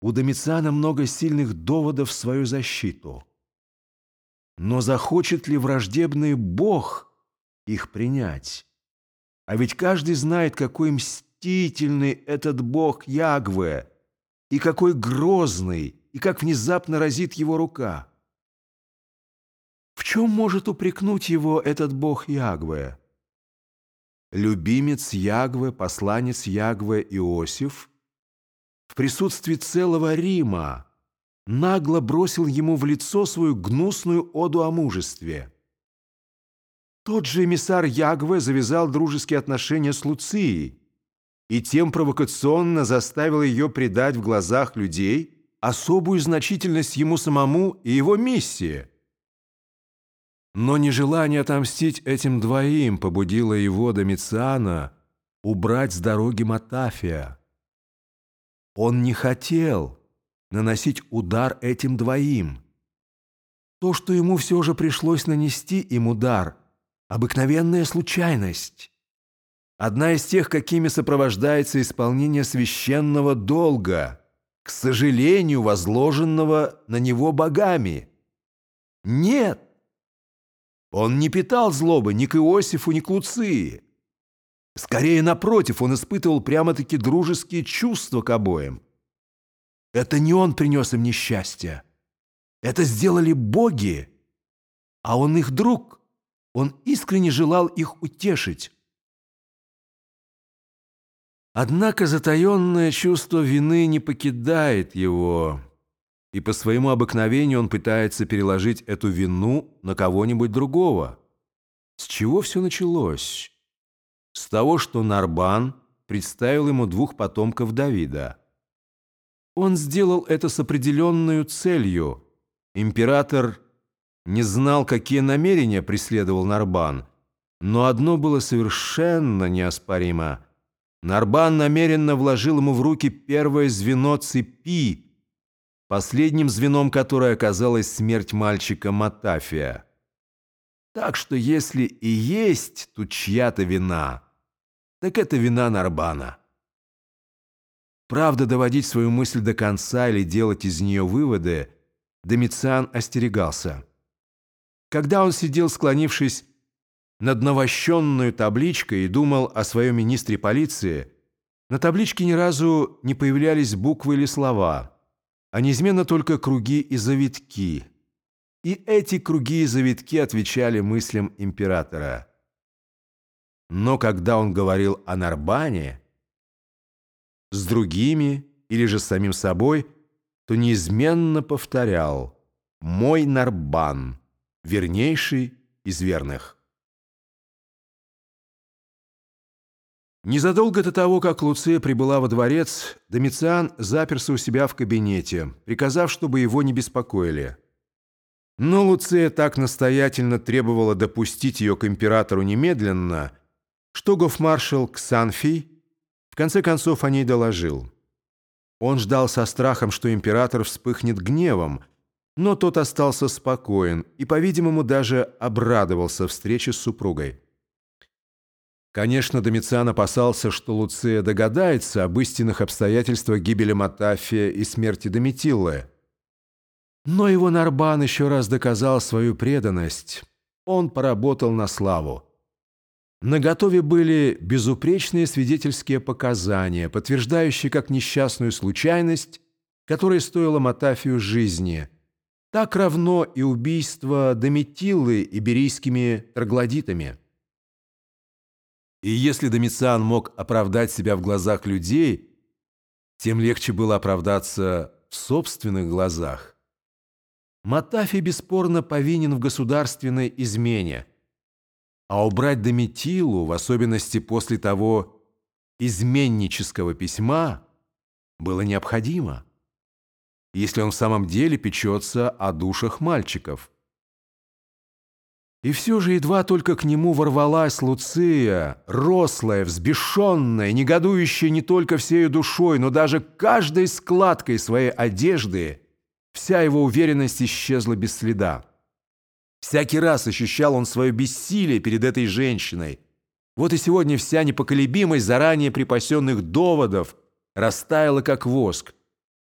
у Домициана много сильных доводов в свою защиту. Но захочет ли враждебный Бог их принять? А ведь каждый знает, какой мстительный этот Бог Ягве, и какой грозный, и как внезапно разит его рука. В чем может упрекнуть его этот Бог Ягве? Любимец Ягве, посланец Ягве Иосиф – присутствии целого Рима нагло бросил ему в лицо свою гнусную оду о мужестве. Тот же эмиссар Ягве завязал дружеские отношения с Луцией и тем провокационно заставил ее придать в глазах людей особую значительность ему самому и его миссии. Но нежелание отомстить этим двоим побудило его Домициана убрать с дороги Матафия. Он не хотел наносить удар этим двоим. То, что ему все же пришлось нанести им удар – обыкновенная случайность. Одна из тех, какими сопровождается исполнение священного долга, к сожалению, возложенного на него богами. Нет! Он не питал злобы ни к Иосифу, ни к Луции. Скорее, напротив, он испытывал прямо-таки дружеские чувства к обоим. Это не он принес им несчастье. Это сделали боги, а он их друг. Он искренне желал их утешить. Однако затаенное чувство вины не покидает его, и по своему обыкновению он пытается переложить эту вину на кого-нибудь другого. С чего все началось? С того, что Нарбан представил ему двух потомков Давида. Он сделал это с определенной целью. Император не знал, какие намерения преследовал Нарбан, но одно было совершенно неоспоримо. Нарбан намеренно вложил ему в руки первое звено цепи, последним звеном которой оказалась смерть мальчика Матафия. Так что если и есть тут чья-то вина – так это вина Нарбана. Правда, доводить свою мысль до конца или делать из нее выводы Домициан остерегался. Когда он сидел, склонившись над навощенную табличкой и думал о своем министре полиции, на табличке ни разу не появлялись буквы или слова, а неизменно только круги и завитки. И эти круги и завитки отвечали мыслям императора – но когда он говорил о Нарбане с другими или же с самим собой, то неизменно повторял «мой Нарбан, вернейший из верных». Незадолго до того, как Луция прибыла во дворец, Домициан заперся у себя в кабинете, приказав, чтобы его не беспокоили. Но Луция так настоятельно требовала допустить ее к императору немедленно – что гофмаршал Ксанфий в конце концов о ней доложил. Он ждал со страхом, что император вспыхнет гневом, но тот остался спокоен и, по-видимому, даже обрадовался встрече с супругой. Конечно, Домициан опасался, что Луция догадается об истинных обстоятельствах гибели Матафия и смерти Доmitиллы. Но его Нарбан еще раз доказал свою преданность. Он поработал на славу. На готове были безупречные свидетельские показания, подтверждающие как несчастную случайность, которая стоила Матафию жизни, так равно и убийство Дометиллы иберийскими троглодитами. И если Домициан мог оправдать себя в глазах людей, тем легче было оправдаться в собственных глазах. Матафий бесспорно повинен в государственной измене – а убрать Дометилу, в особенности после того изменнического письма, было необходимо, если он в самом деле печется о душах мальчиков. И все же едва только к нему ворвалась Луция, рослая, взбешенная, негодующая не только всею душой, но даже каждой складкой своей одежды, вся его уверенность исчезла без следа. Всякий раз ощущал он свое бессилие перед этой женщиной. Вот и сегодня вся непоколебимость заранее припасенных доводов растаяла как воск.